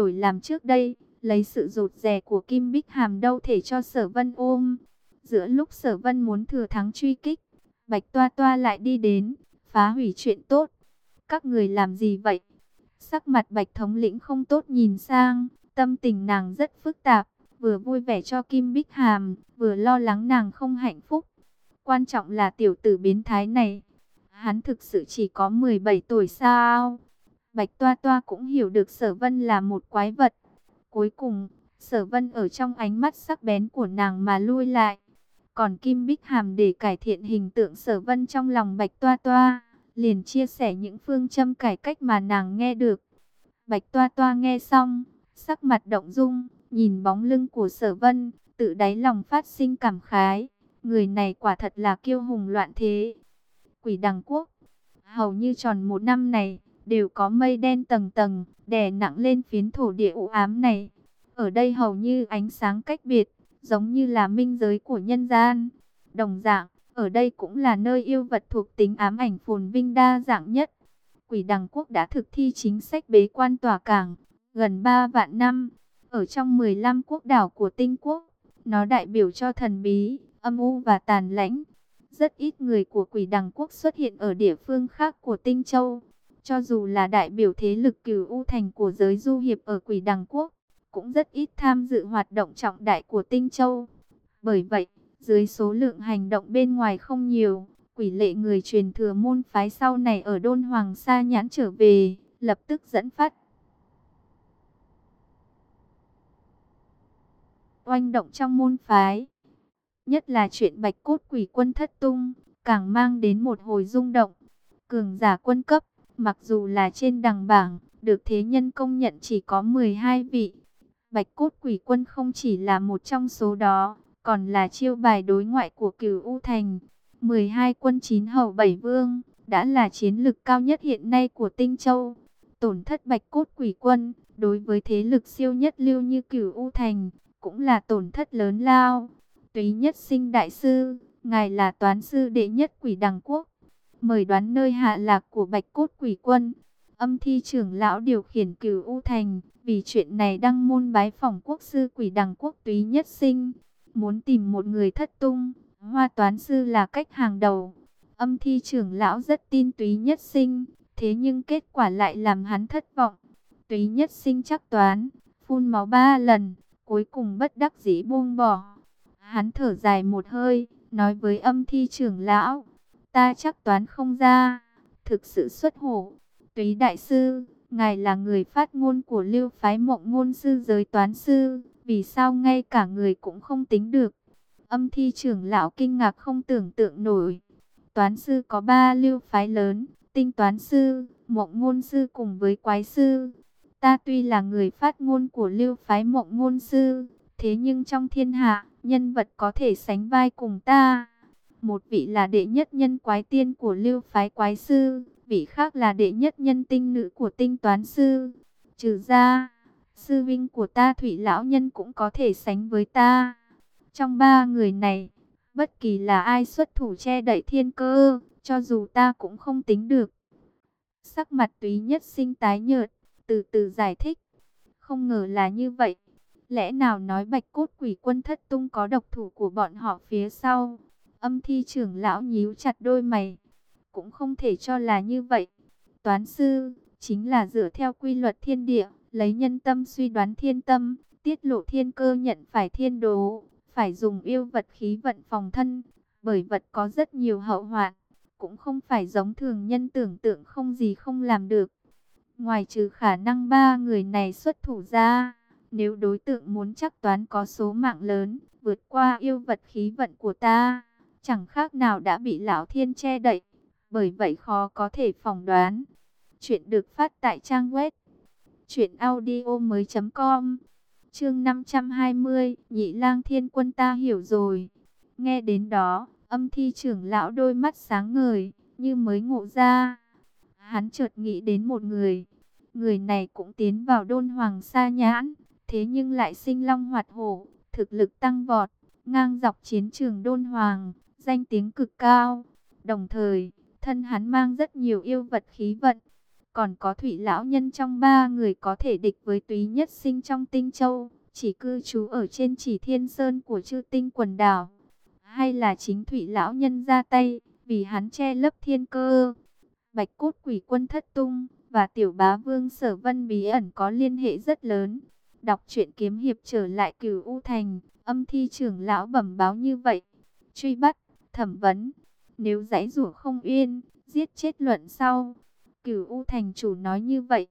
đổi làm trước đây, lấy sự rụt rè của Kim Bích Hàm đâu thể cho sở vân ôm. Giữa lúc sở vân muốn thừa thắng truy kích, Bạch Toa Toa lại đi đến, phá hủy chuyện tốt. Các người làm gì vậy? Sắc mặt Bạch Thống lĩnh không tốt nhìn sang, tâm tình nàng rất phức tạp, vừa vui vẻ cho Kim Bích Hàm, vừa lo lắng nàng không hạnh phúc. Quan trọng là tiểu tử biến thái này, hắn thực sự chỉ có 17 tuổi sao? Bạch Toa Toa cũng hiểu được Sở Vân là một quái vật. Cuối cùng, Sở Vân ở trong ánh mắt sắc bén của nàng mà lui lại. Còn Kim Bích Hàm để cải thiện hình tượng Sở Vân trong lòng Bạch Toa Toa, liền chia sẻ những phương châm cải cách mà nàng nghe được. Bạch Toa Toa nghe xong, sắc mặt động dung, nhìn bóng lưng của Sở Vân, tự đáy lòng phát sinh cảm khái. Người này quả thật là kiêu hùng loạn thế. Quỷ đằng quốc, hầu như tròn một năm này, đều có mây đen tầng tầng, đè nặng lên phiến thổ địa u ám này. Ở đây hầu như ánh sáng cách biệt, giống như là minh giới của nhân gian. Đồng dạng, ở đây cũng là nơi yêu vật thuộc tính ám ảnh phồn vinh đa dạng nhất. Quỷ đằng quốc đã thực thi chính sách bế quan tỏa cảng, gần 3 vạn năm, ở trong 15 quốc đảo của tinh quốc. Nó đại biểu cho thần bí, âm u và tàn lãnh. Rất ít người của quỷ đằng quốc xuất hiện ở địa phương khác của tinh châu. Cho dù là đại biểu thế lực cửu U thành của giới du hiệp ở quỷ đằng quốc, cũng rất ít tham dự hoạt động trọng đại của Tinh Châu. Bởi vậy, dưới số lượng hành động bên ngoài không nhiều, quỷ lệ người truyền thừa môn phái sau này ở Đôn Hoàng Sa nhãn trở về, lập tức dẫn phát. Oanh động trong môn phái, nhất là chuyện bạch cốt quỷ quân thất tung, càng mang đến một hồi rung động. Cường giả quân cấp, mặc dù là trên đằng bảng, được thế nhân công nhận chỉ có 12 vị, Bạch cốt quỷ quân không chỉ là một trong số đó, còn là chiêu bài đối ngoại của cửu U Thành. 12 quân chín hầu bảy vương, đã là chiến lực cao nhất hiện nay của Tinh Châu. Tổn thất bạch cốt quỷ quân, đối với thế lực siêu nhất lưu như cửu U Thành, cũng là tổn thất lớn lao. Túy nhất sinh đại sư, ngài là toán sư đệ nhất quỷ đằng quốc. Mời đoán nơi hạ lạc của bạch cốt quỷ quân. Âm thi trưởng lão điều khiển cửu U Thành, vì chuyện này đăng môn bái phỏng quốc sư quỷ đằng quốc túy nhất sinh. Muốn tìm một người thất tung, hoa toán sư là cách hàng đầu. Âm thi trưởng lão rất tin túy nhất sinh, thế nhưng kết quả lại làm hắn thất vọng. Túy nhất sinh chắc toán, phun máu ba lần, cuối cùng bất đắc dĩ buông bỏ. Hắn thở dài một hơi, nói với âm thi trưởng lão, ta chắc toán không ra, thực sự xuất hổ. Túy đại sư, ngài là người phát ngôn của lưu phái mộng ngôn sư giới toán sư, vì sao ngay cả người cũng không tính được. Âm thi trưởng lão kinh ngạc không tưởng tượng nổi. Toán sư có ba lưu phái lớn, tinh toán sư, mộng ngôn sư cùng với quái sư. Ta tuy là người phát ngôn của lưu phái mộng ngôn sư, thế nhưng trong thiên hạ, nhân vật có thể sánh vai cùng ta. Một vị là đệ nhất nhân quái tiên của lưu phái quái sư, vị khác là đệ nhất nhân tinh nữ của tinh toán sư. Trừ ra, sư vinh của ta Thủy Lão Nhân cũng có thể sánh với ta. Trong ba người này, bất kỳ là ai xuất thủ che đậy thiên cơ, cho dù ta cũng không tính được. Sắc mặt túy nhất sinh tái nhợt, từ từ giải thích. Không ngờ là như vậy. Lẽ nào nói bạch cốt quỷ quân thất tung có độc thủ của bọn họ phía sau? Âm thi trưởng lão nhíu chặt đôi mày cũng không thể cho là như vậy. Toán sư, chính là dựa theo quy luật thiên địa, lấy nhân tâm suy đoán thiên tâm, tiết lộ thiên cơ nhận phải thiên đố, phải dùng yêu vật khí vận phòng thân, bởi vật có rất nhiều hậu hoạn, cũng không phải giống thường nhân tưởng tượng không gì không làm được. Ngoài trừ khả năng ba người này xuất thủ ra, nếu đối tượng muốn chắc toán có số mạng lớn, vượt qua yêu vật khí vận của ta, chẳng khác nào đã bị lão thiên che đậy bởi vậy khó có thể phỏng đoán. Chuyện được phát tại trang web truyệnaudiomoi.com. Chương 520, Nhị Lang Thiên Quân ta hiểu rồi. Nghe đến đó, Âm Thi trưởng lão đôi mắt sáng ngời, như mới ngộ ra. Hắn chợt nghĩ đến một người, người này cũng tiến vào Đôn Hoàng Sa Nhãn, thế nhưng lại sinh long hoạt hổ, thực lực tăng vọt, ngang dọc chiến trường Đôn Hoàng, danh tiếng cực cao. Đồng thời, thân hắn mang rất nhiều yêu vật khí vận. Còn có thủy lão nhân trong ba người có thể địch với túy nhất sinh trong tinh châu, chỉ cư trú ở trên chỉ thiên sơn của chư tinh quần đảo. Hay là chính thủy lão nhân ra tay, vì hắn che lấp thiên cơ. Bạch cốt quỷ quân thất tung, và tiểu bá vương sở vân bí ẩn có liên hệ rất lớn. Đọc truyện kiếm hiệp trở lại cửu U Thành, âm thi trưởng lão bẩm báo như vậy. Truy bắt, thẩm vấn, nếu giấy rủa không yên, giết chết luận sau. Cửu U Thành chủ nói như vậy.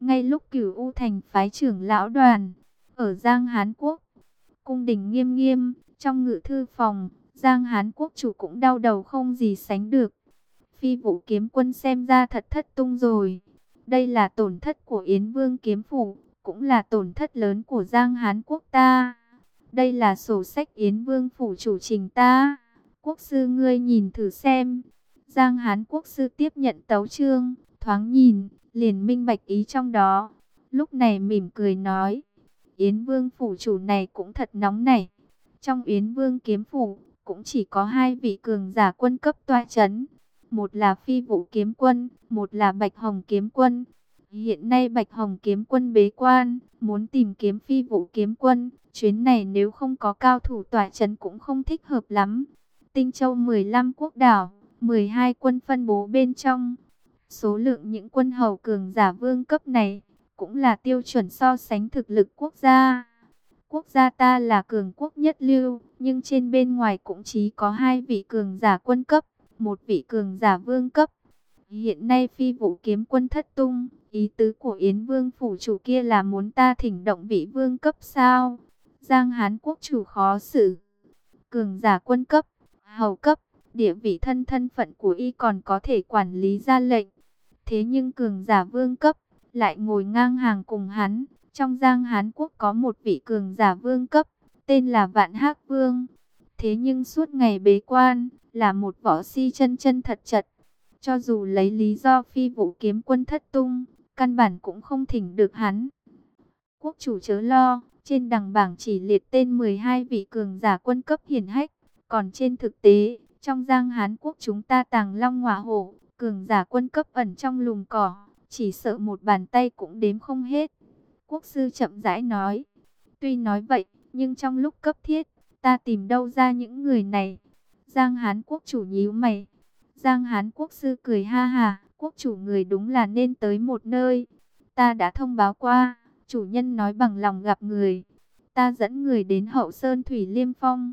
Ngay lúc Cửu U Thành phái trưởng lão đoàn ở Giang Hán Quốc, cung đình nghiêm nghiêm, trong ngự thư phòng, Giang Hán Quốc chủ cũng đau đầu không gì sánh được. Phi vũ kiếm quân xem ra thật thất tung rồi. Đây là tổn thất của Yến Vương kiếm phủ, cũng là tổn thất lớn của Giang Hán Quốc ta. Đây là sổ sách Yến Vương phủ chủ trình ta. Quốc sư ngươi nhìn thử xem. Giang Hán quốc sư tiếp nhận tấu chương, thoáng nhìn, liền minh bạch ý trong đó. Lúc này mỉm cười nói, Yến Vương phủ chủ này cũng thật nóng này. Trong Yến Vương kiếm phủ, cũng chỉ có hai vị cường giả quân cấp toa chấn. Một là phi vũ kiếm quân, một là bạch hồng kiếm quân. Hiện nay bạch hồng kiếm quân bế quan, muốn tìm kiếm phi vụ kiếm quân. Chuyến này nếu không có cao thủ tỏa chấn cũng không thích hợp lắm. Tinh Châu 15 quốc đảo, 12 quân phân bố bên trong. Số lượng những quân hầu cường giả vương cấp này cũng là tiêu chuẩn so sánh thực lực quốc gia. Quốc gia ta là cường quốc nhất lưu, nhưng trên bên ngoài cũng chỉ có hai vị cường giả quân cấp, một vị cường giả vương cấp. Hiện nay phi vụ kiếm quân thất tung, ý tứ của Yến Vương phủ chủ kia là muốn ta thỉnh động vị vương cấp sao? Giang Hán quốc chủ khó xử. Cường giả quân cấp, hầu cấp, địa vị thân thân phận của y còn có thể quản lý ra lệnh. Thế nhưng cường giả vương cấp, lại ngồi ngang hàng cùng hắn. Trong giang hán quốc có một vị cường giả vương cấp, tên là Vạn hắc Vương. Thế nhưng suốt ngày bế quan, là một võ si chân chân thật chật. Cho dù lấy lý do phi vụ kiếm quân thất tung, căn bản cũng không thỉnh được hắn. Quốc chủ chớ lo, trên đằng bảng chỉ liệt tên 12 vị cường giả quân cấp hiển hách. Còn trên thực tế, trong giang hán quốc chúng ta tàng long hỏa hổ, cường giả quân cấp ẩn trong lùm cỏ, chỉ sợ một bàn tay cũng đếm không hết. Quốc sư chậm rãi nói, tuy nói vậy, nhưng trong lúc cấp thiết, ta tìm đâu ra những người này. Giang hán quốc chủ nhíu mày, Giang hán quốc sư cười ha hà, quốc chủ người đúng là nên tới một nơi. Ta đã thông báo qua, chủ nhân nói bằng lòng gặp người. Ta dẫn người đến hậu sơn thủy liêm phong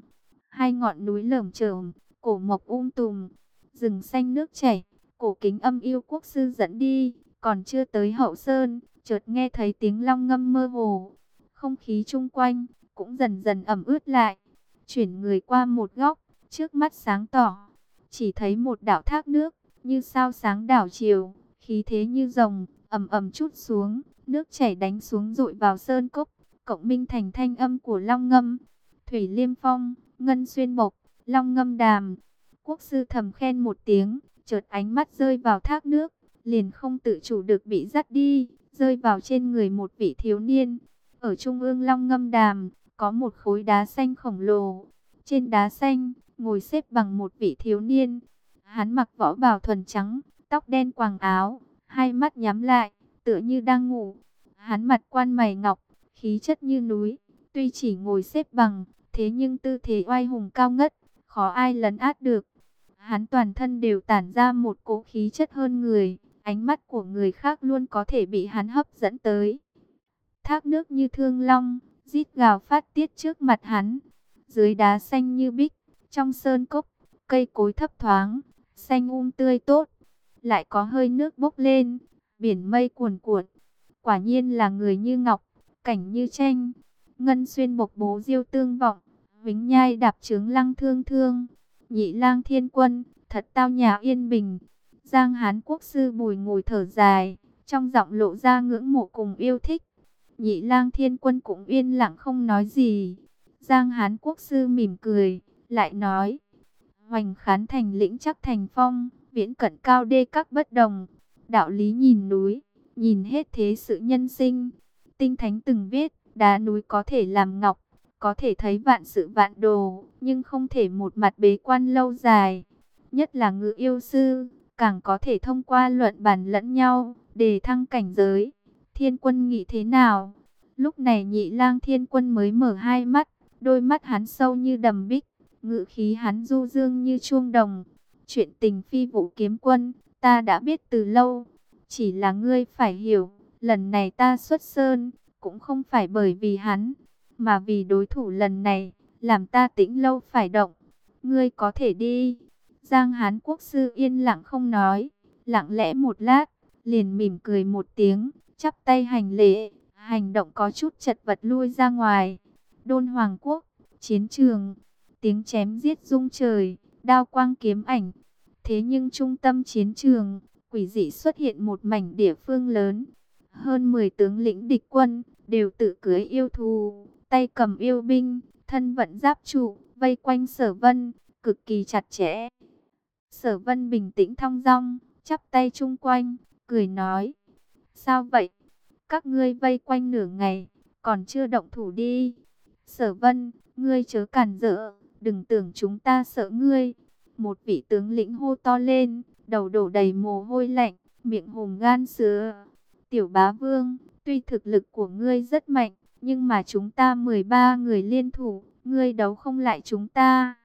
hai ngọn núi lởm chởm, cổ mộc um tùm, rừng xanh nước chảy, cổ kính âm yêu quốc sư dẫn đi, còn chưa tới hậu sơn, chợt nghe thấy tiếng long ngâm mơ hồ. Không khí chung quanh cũng dần dần ẩm ướt lại. Chuyển người qua một góc, trước mắt sáng tỏ, chỉ thấy một đảo thác nước, như sao sáng đảo chiều, khí thế như rồng, ầm ầm chút xuống, nước chảy đánh xuống dội vào sơn cốc, cộng minh thành thanh âm của long ngâm. Thủy Liêm Phong, Ngân Xuyên Mộc, Long Ngâm Đàm. Quốc sư thầm khen một tiếng, chợt ánh mắt rơi vào thác nước, liền không tự chủ được bị dắt đi, rơi vào trên người một vị thiếu niên. Ở trung ương Long Ngâm Đàm, có một khối đá xanh khổng lồ. Trên đá xanh, ngồi xếp bằng một vị thiếu niên. Hắn mặc võ bào thuần trắng, tóc đen quàng áo, hai mắt nhắm lại, tựa như đang ngủ. Hắn mặt quan mày ngọc, khí chất như núi, tuy chỉ ngồi xếp bằng, Thế nhưng tư thế oai hùng cao ngất, khó ai lấn át được. Hắn toàn thân đều tản ra một cỗ khí chất hơn người, ánh mắt của người khác luôn có thể bị hắn hấp dẫn tới. Thác nước như thương long, rít gào phát tiết trước mặt hắn. Dưới đá xanh như bích, trong sơn cốc, cây cối thấp thoáng, xanh um tươi tốt. Lại có hơi nước bốc lên, biển mây cuồn cuộn. Quả nhiên là người như ngọc, cảnh như tranh. Ngân xuyên bộc bố diêu tương vọng, vĩnh nhai đạp trướng lăng thương thương, nhị lang thiên quân, thật tao nhà yên bình. Giang Hán quốc sư bùi ngồi thở dài, trong giọng lộ ra ngưỡng mộ cùng yêu thích. Nhị lang thiên quân cũng yên lặng không nói gì. Giang Hán quốc sư mỉm cười, lại nói. Hoành khán thành lĩnh chắc thành phong, viễn cận cao đê các bất đồng. Đạo lý nhìn núi, nhìn hết thế sự nhân sinh. Tinh thánh từng viết, Đá núi có thể làm ngọc, có thể thấy vạn sự vạn đồ, nhưng không thể một mặt bế quan lâu dài. Nhất là ngự yêu sư, càng có thể thông qua luận bàn lẫn nhau, để thăng cảnh giới. Thiên quân nghĩ thế nào? Lúc này nhị lang thiên quân mới mở hai mắt, đôi mắt hắn sâu như đầm bích, ngự khí hắn du dương như chuông đồng. Chuyện tình phi vụ kiếm quân, ta đã biết từ lâu, chỉ là ngươi phải hiểu, lần này ta xuất sơn, cũng không phải bởi vì hắn, mà vì đối thủ lần này, làm ta tĩnh lâu phải động. Ngươi có thể đi. Giang Hán Quốc sư yên lặng không nói, lặng lẽ một lát, liền mỉm cười một tiếng, chắp tay hành lễ, hành động có chút chật vật lui ra ngoài. Đôn Hoàng Quốc, chiến trường, tiếng chém giết rung trời, đao quang kiếm ảnh. Thế nhưng trung tâm chiến trường, quỷ dị xuất hiện một mảnh địa phương lớn. Hơn 10 tướng lĩnh địch quân, đều tự cưới yêu thù, tay cầm yêu binh, thân vận giáp trụ, vây quanh sở vân, cực kỳ chặt chẽ. Sở vân bình tĩnh thong dong, chắp tay chung quanh, cười nói. Sao vậy? Các ngươi vây quanh nửa ngày, còn chưa động thủ đi. Sở vân, ngươi chớ cản rỡ, đừng tưởng chúng ta sợ ngươi. Một vị tướng lĩnh hô to lên, đầu đổ đầy mồ hôi lạnh, miệng hùng gan sứa. Tiểu bá vương, tuy thực lực của ngươi rất mạnh, nhưng mà chúng ta 13 người liên thủ, ngươi đấu không lại chúng ta.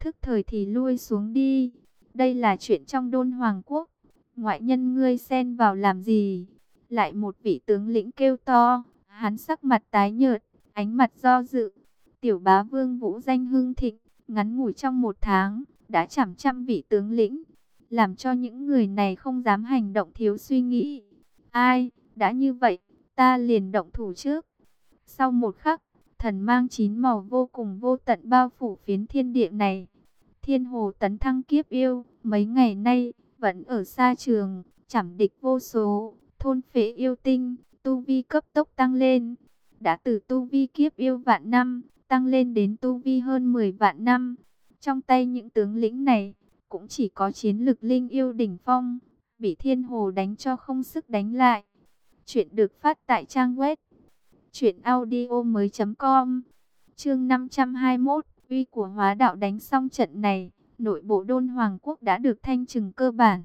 Thức thời thì lui xuống đi. Đây là chuyện trong đôn hoàng quốc. Ngoại nhân ngươi xen vào làm gì? Lại một vị tướng lĩnh kêu to. Hắn sắc mặt tái nhợt, ánh mặt do dự. Tiểu bá vương vũ danh hưng thịnh, ngắn ngủi trong một tháng, đã chảm trăm vị tướng lĩnh. Làm cho những người này không dám hành động thiếu suy nghĩ. Ai, đã như vậy, ta liền động thủ trước. Sau một khắc, thần mang chín màu vô cùng vô tận bao phủ phiến thiên địa này. Thiên hồ tấn thăng kiếp yêu, mấy ngày nay, vẫn ở xa trường, chẳng địch vô số, thôn phế yêu tinh, tu vi cấp tốc tăng lên. Đã từ tu vi kiếp yêu vạn năm, tăng lên đến tu vi hơn 10 vạn năm. Trong tay những tướng lĩnh này, cũng chỉ có chiến lực linh yêu đỉnh phong, bị thiên hồ đánh cho không sức đánh lại. Chuyện được phát tại trang web truyệnaudiomoi.com. Chương 521, uy của Hóa đạo đánh xong trận này, nội bộ Đôn Hoàng quốc đã được thanh trừng cơ bản.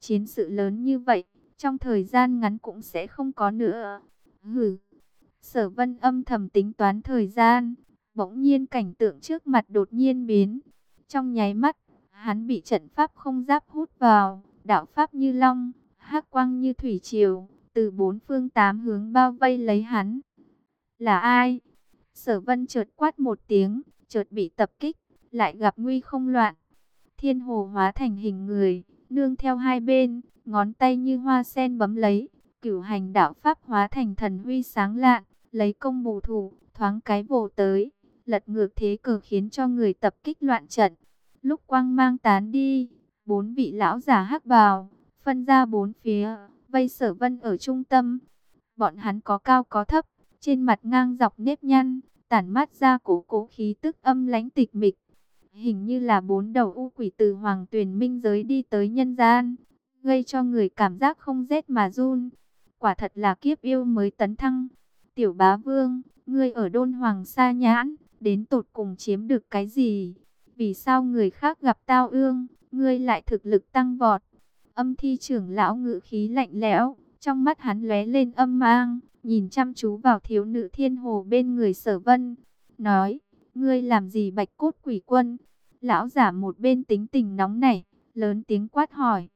Chiến sự lớn như vậy, trong thời gian ngắn cũng sẽ không có nữa. Hừ. Sở Vân âm thầm tính toán thời gian, bỗng nhiên cảnh tượng trước mặt đột nhiên biến. Trong nháy mắt, hắn bị trận pháp không giáp hút vào, đạo pháp như long, hắc quang như thủy triều, từ bốn phương tám hướng bao vây lấy hắn. Là ai? Sở vân chợt quát một tiếng, chợt bị tập kích, lại gặp nguy không loạn. Thiên hồ hóa thành hình người, nương theo hai bên, ngón tay như hoa sen bấm lấy, cửu hành đạo pháp hóa thành thần huy sáng lạn, lấy công bù thủ, thoáng cái vồ tới, lật ngược thế cờ khiến cho người tập kích loạn trận. Lúc quang mang tán đi, bốn vị lão giả hắc bào, phân ra bốn phía, vây sở vân ở trung tâm. Bọn hắn có cao có thấp, trên mặt ngang dọc nếp nhăn, tản mát ra cổ cố khí tức âm lãnh tịch mịch. Hình như là bốn đầu u quỷ từ hoàng tuyển minh giới đi tới nhân gian, gây cho người cảm giác không rét mà run. Quả thật là kiếp yêu mới tấn thăng. Tiểu bá vương, ngươi ở đôn hoàng sa nhãn, đến tột cùng chiếm được cái gì? Vì sao người khác gặp tao ương, ngươi lại thực lực tăng vọt? Âm thi trưởng lão ngự khí lạnh lẽo, trong mắt hắn lóe lên âm mang, nhìn chăm chú vào thiếu nữ thiên hồ bên người sở vân, nói, ngươi làm gì bạch cốt quỷ quân? Lão giả một bên tính tình nóng nảy, lớn tiếng quát hỏi.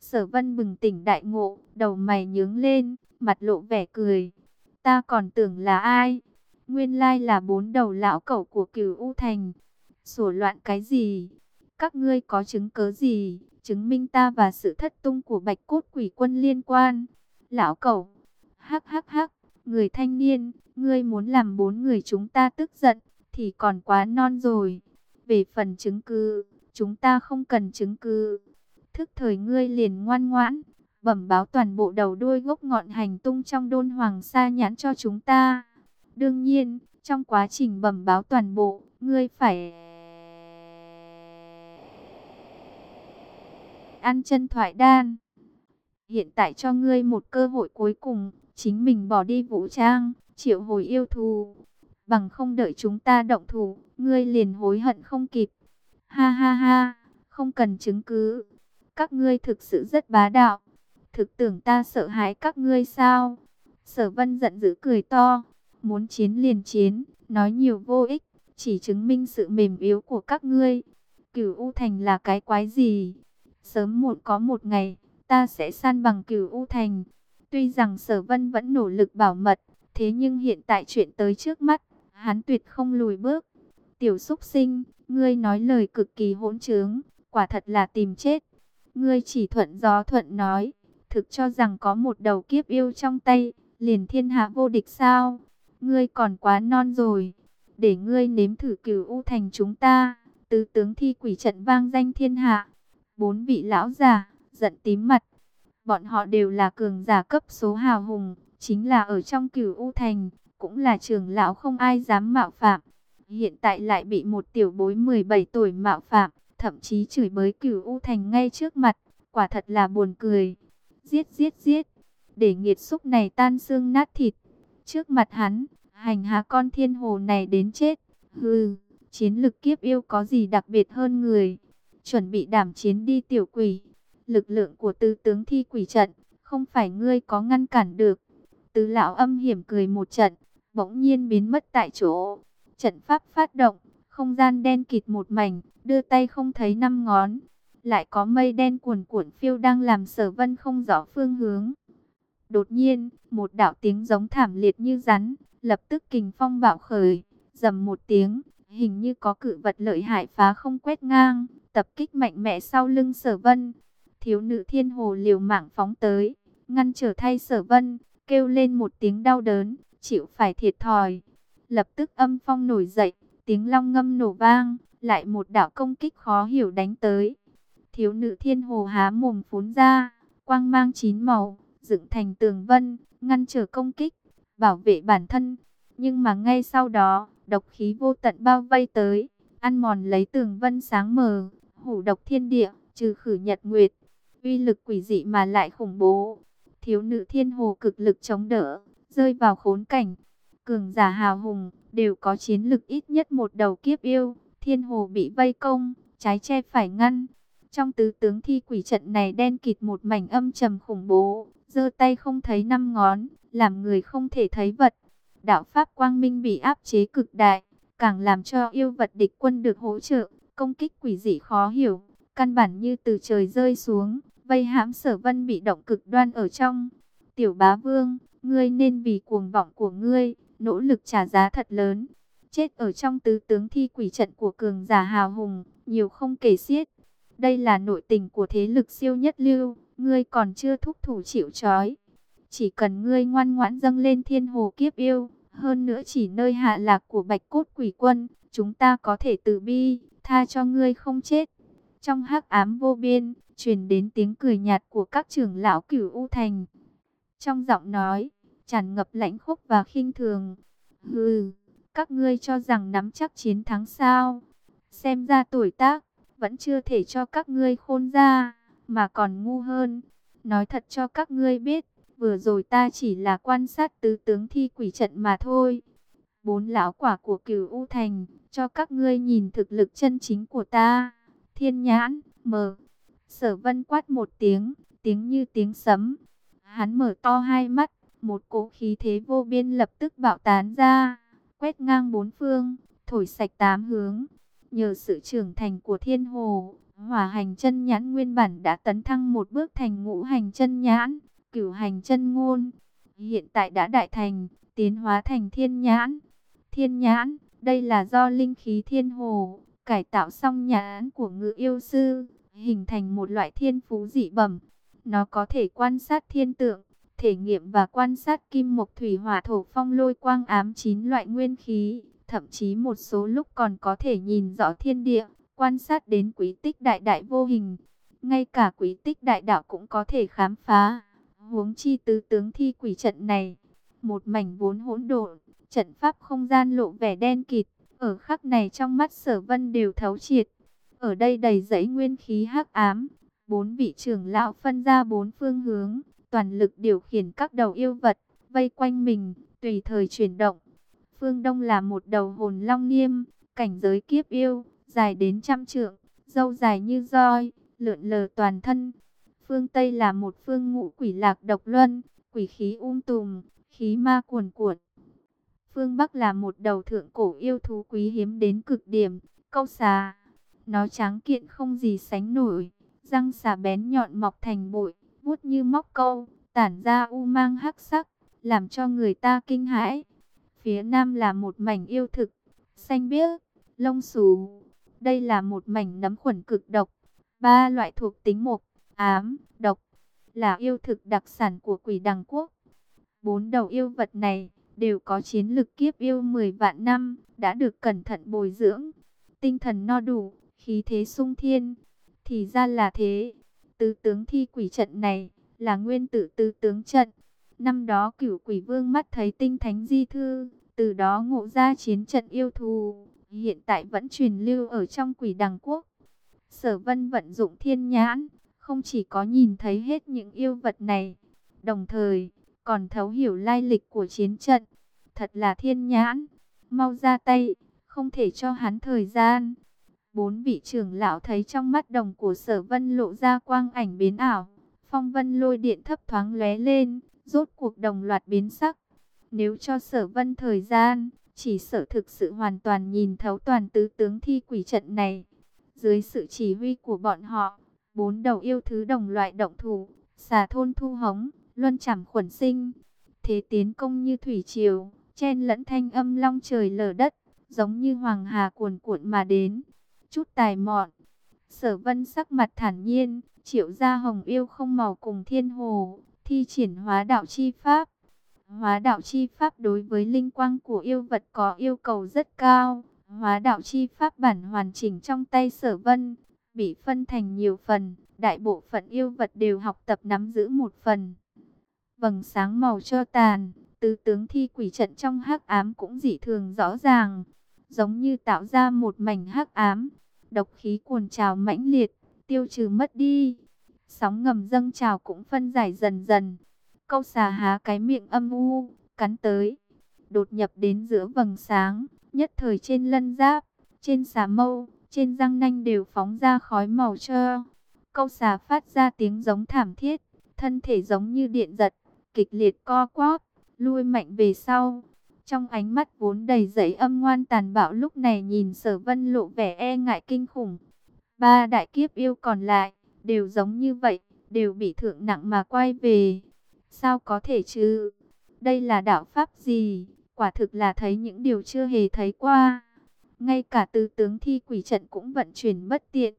Sở vân bừng tỉnh đại ngộ, đầu mày nhướng lên, mặt lộ vẻ cười. Ta còn tưởng là ai? Nguyên lai là bốn đầu lão cẩu của cửu U Thành. Sổ loạn cái gì? Các ngươi có chứng cớ gì? Chứng minh ta và sự thất tung của bạch cốt quỷ quân liên quan. Lão cẩu, Hắc hắc hắc, người thanh niên, ngươi muốn làm bốn người chúng ta tức giận, thì còn quá non rồi. Về phần chứng cứ, chúng ta không cần chứng cứ. Thức thời ngươi liền ngoan ngoãn, bẩm báo toàn bộ đầu đuôi gốc ngọn hành tung trong đôn hoàng sa nhãn cho chúng ta. Đương nhiên, trong quá trình bẩm báo toàn bộ, ngươi phải... Ăn chân thoại đan. Hiện tại cho ngươi một cơ hội cuối cùng, chính mình bỏ đi vũ trang, triệu hồi yêu thù. Bằng không đợi chúng ta động thủ, ngươi liền hối hận không kịp. Ha ha ha, không cần chứng cứ. Các ngươi thực sự rất bá đạo. Thực tưởng ta sợ hãi các ngươi sao? Sở vân giận dữ cười to. Muốn chiến liền chiến, nói nhiều vô ích, chỉ chứng minh sự mềm yếu của các ngươi. Cửu U Thành là cái quái gì? Sớm muộn có một ngày, ta sẽ san bằng cửu U Thành. Tuy rằng sở vân vẫn nỗ lực bảo mật, thế nhưng hiện tại chuyện tới trước mắt, hắn tuyệt không lùi bước. Tiểu xúc sinh, ngươi nói lời cực kỳ hỗn trướng, quả thật là tìm chết. Ngươi chỉ thuận gió thuận nói, thực cho rằng có một đầu kiếp yêu trong tay, liền thiên hạ vô địch sao? Ngươi còn quá non rồi, để ngươi nếm thử cửu u thành chúng ta. Tứ tướng thi quỷ trận vang danh thiên hạ. Bốn vị lão già, giận tím mặt. Bọn họ đều là cường giả cấp số hào hùng, chính là ở trong cửu u thành, cũng là trưởng lão không ai dám mạo phạm. Hiện tại lại bị một tiểu bối 17 tuổi mạo phạm, thậm chí chửi bới cửu u thành ngay trước mặt, quả thật là buồn cười. Giết giết giết, để nghiệt xúc này tan xương nát thịt. Trước mặt hắn, hành hạ con thiên hồ này đến chết. Hừ, chiến lực kiếp yêu có gì đặc biệt hơn người. Chuẩn bị đảm chiến đi tiểu quỷ. Lực lượng của tư tướng thi quỷ trận, không phải ngươi có ngăn cản được. Tứ lão âm hiểm cười một trận, bỗng nhiên biến mất tại chỗ. Trận pháp phát động, không gian đen kịt một mảnh, đưa tay không thấy năm ngón. Lại có mây đen cuồn cuộn phiêu đang làm sở vân không rõ phương hướng. Đột nhiên, một đạo tiếng giống thảm liệt như rắn, lập tức kình phong bạo khởi, dầm một tiếng, hình như có cự vật lợi hại phá không quét ngang, tập kích mạnh mẽ sau lưng sở vân. Thiếu nữ thiên hồ liều mạng phóng tới, ngăn trở thay sở vân, kêu lên một tiếng đau đớn, chịu phải thiệt thòi. Lập tức âm phong nổi dậy, tiếng long ngâm nổ vang, lại một đạo công kích khó hiểu đánh tới. Thiếu nữ thiên hồ há mồm phún ra, quang mang chín màu, dựng thành tường vân, ngăn trở công kích, bảo vệ bản thân. Nhưng mà ngay sau đó, độc khí vô tận bao vây tới, ăn mòn lấy tường vân sáng mờ, hủ độc thiên địa, trừ khử nhật nguyệt. Uy lực quỷ dị mà lại khủng bố. Thiếu nữ thiên hồ cực lực chống đỡ, rơi vào khốn cảnh. Cường giả hào hùng, đều có chiến lực ít nhất một đầu kiếp yêu. Thiên hồ bị vây công, trái che phải ngăn. Trong tứ tướng thi quỷ trận này đen kịt một mảnh âm trầm khủng bố, giơ tay không thấy năm ngón, làm người không thể thấy vật. Đạo Pháp Quang Minh bị áp chế cực đại, càng làm cho yêu vật địch quân được hỗ trợ, công kích quỷ dị khó hiểu, căn bản như từ trời rơi xuống, vây hãm sở vân bị động cực đoan ở trong. Tiểu bá vương, ngươi nên vì cuồng vọng của ngươi, nỗ lực trả giá thật lớn. Chết ở trong tứ tướng thi quỷ trận của cường giả hào hùng, nhiều không kể xiết. Đây là nội tình của thế lực siêu nhất lưu, ngươi còn chưa thúc thủ chịu trói. Chỉ cần ngươi ngoan ngoãn dâng lên thiên hồ kiếp yêu, hơn nữa chỉ nơi hạ lạc của bạch cốt quỷ quân, chúng ta có thể từ bi, tha cho ngươi không chết. Trong hắc ám vô biên, truyền đến tiếng cười nhạt của các trưởng lão cửu U Thành. Trong giọng nói, tràn ngập lãnh khốc và khinh thường. Hừ, các ngươi cho rằng nắm chắc chiến thắng sao? Xem ra tuổi tác, vẫn chưa thể cho các ngươi khôn ra, mà còn ngu hơn. Nói thật cho các ngươi biết, vừa rồi ta chỉ là quan sát tứ tướng thi quỷ trận mà thôi. Bốn lão quả của cửu U Thành, cho các ngươi nhìn thực lực chân chính của ta. Thiên nhãn, mở. Sở vân quát một tiếng, tiếng như tiếng sấm. Hắn mở to hai mắt, một cỗ khí thế vô biên lập tức bạo tán ra, quét ngang bốn phương, thổi sạch tám hướng. Nhờ sự trưởng thành của thiên hồ, hỏa hành chân nhãn nguyên bản đã tấn thăng một bước thành ngũ hành chân nhãn, cửu hành chân ngôn. Hiện tại đã đại thành, tiến hóa thành thiên nhãn. Thiên nhãn, đây là do linh khí thiên hồ, cải tạo xong nhà án của ngự yêu sư, hình thành một loại thiên phú dị bẩm. Nó có thể quan sát thiên tượng, thể nghiệm và quan sát kim mộc thủy hỏa thổ phong lôi quang ám chín loại nguyên khí, thậm chí một số lúc còn có thể nhìn rõ thiên địa, quan sát đến quý tích đại đại vô hình. Ngay cả quý tích đại đạo cũng có thể khám phá. Huống chi tứ tướng thi quỷ trận này, một mảnh vốn hỗn độn, trận pháp không gian lộ vẻ đen kịt, ở khắc này trong mắt sở vân đều thấu triệt. Ở đây đầy dẫy nguyên khí hắc ám, bốn vị trưởng lão phân ra bốn phương hướng, toàn lực điều khiển các đầu yêu vật, vây quanh mình, tùy thời chuyển động. Phương Đông là một đầu hồn long nghiêm, cảnh giới kiếp yêu, dài đến trăm trượng, râu dài như roi, lượn lờ toàn thân. Phương Tây là một phương ngũ quỷ lạc độc luân, quỷ khí um tùm, khí ma cuồn cuộn. Phương Bắc là một đầu thượng cổ yêu thú quý hiếm đến cực điểm, câu xà. Nó tráng kiện không gì sánh nổi, răng xà bén nhọn mọc thành bụi, vuốt như móc câu, tản ra u mang hắc sắc, làm cho người ta kinh hãi. Phía nam là một mảnh yêu thực, xanh biếc, lông xù. Đây là một mảnh nấm khuẩn cực độc, ba loại thuộc tính mộc, ám, độc, là yêu thực đặc sản của quỷ đằng quốc. Bốn đầu yêu vật này đều có chiến lực kiếp yêu 10 vạn năm, đã được cẩn thận bồi dưỡng, tinh thần no đủ, khí thế sung thiên. Thì ra là thế, tứ tướng thi quỷ trận này là nguyên tử tứ tướng trận. Năm đó cửu quỷ vương mắt thấy tinh thánh di thư, từ đó ngộ ra chiến trận yêu thù, hiện tại vẫn truyền lưu ở trong quỷ đằng quốc. Sở vân vận dụng thiên nhãn, không chỉ có nhìn thấy hết những yêu vật này, đồng thời còn thấu hiểu lai lịch của chiến trận. Thật là thiên nhãn, mau ra tay, không thể cho hắn thời gian. Bốn vị trưởng lão thấy trong mắt đồng của sở vân lộ ra quang ảnh biến ảo. Phong vân lôi điện thấp thoáng lóe lên, rốt cuộc đồng loạt biến sắc. Nếu cho sở vân thời gian, chỉ sở thực sự hoàn toàn nhìn thấu toàn tứ tướng thi quỷ trận này. Dưới sự chỉ huy của bọn họ, bốn đầu yêu thứ đồng loại động thủ, xà thôn thu hống, luân chảm khuẩn sinh. Thế tiến công như thủy triều, chen lẫn thanh âm long trời lở đất, giống như hoàng hà cuồn cuộn mà đến. Chút tài mọn, sở vân sắc mặt thản nhiên, triệu gia hồng yêu không màu cùng thiên hồ, thi triển hóa đạo chi pháp. Hóa đạo chi pháp đối với linh quang của yêu vật có yêu cầu rất cao. Hóa đạo chi pháp bản hoàn chỉnh trong tay sở vân, bị phân thành nhiều phần, đại bộ phận yêu vật đều học tập nắm giữ một phần. Vầng sáng màu cho tàn, tứ tướng thi quỷ trận trong hắc ám cũng dị thường rõ ràng, giống như tạo ra một mảnh hắc ám, độc khí cuồn trào mãnh liệt, tiêu trừ mất đi. Sóng ngầm dâng trào cũng phân giải dần dần. Câu xà há cái miệng âm u, cắn tới, đột nhập đến giữa vầng sáng, nhất thời trên lân giáp, trên xà mâu, trên răng nanh đều phóng ra khói màu trơ. Câu xà phát ra tiếng giống thảm thiết, thân thể giống như điện giật, kịch liệt co quắp, lui mạnh về sau. Trong ánh mắt vốn đầy dẫy âm ngoan tàn bạo lúc này nhìn sở vân lộ vẻ e ngại kinh khủng. Ba đại kiếp yêu còn lại, đều giống như vậy, đều bị thượng nặng mà quay về. Sao có thể chứ? Đây là đạo pháp gì? Quả thực là thấy những điều chưa hề thấy qua. Ngay cả tư tướng thi quỷ trận cũng vận chuyển bất tiện.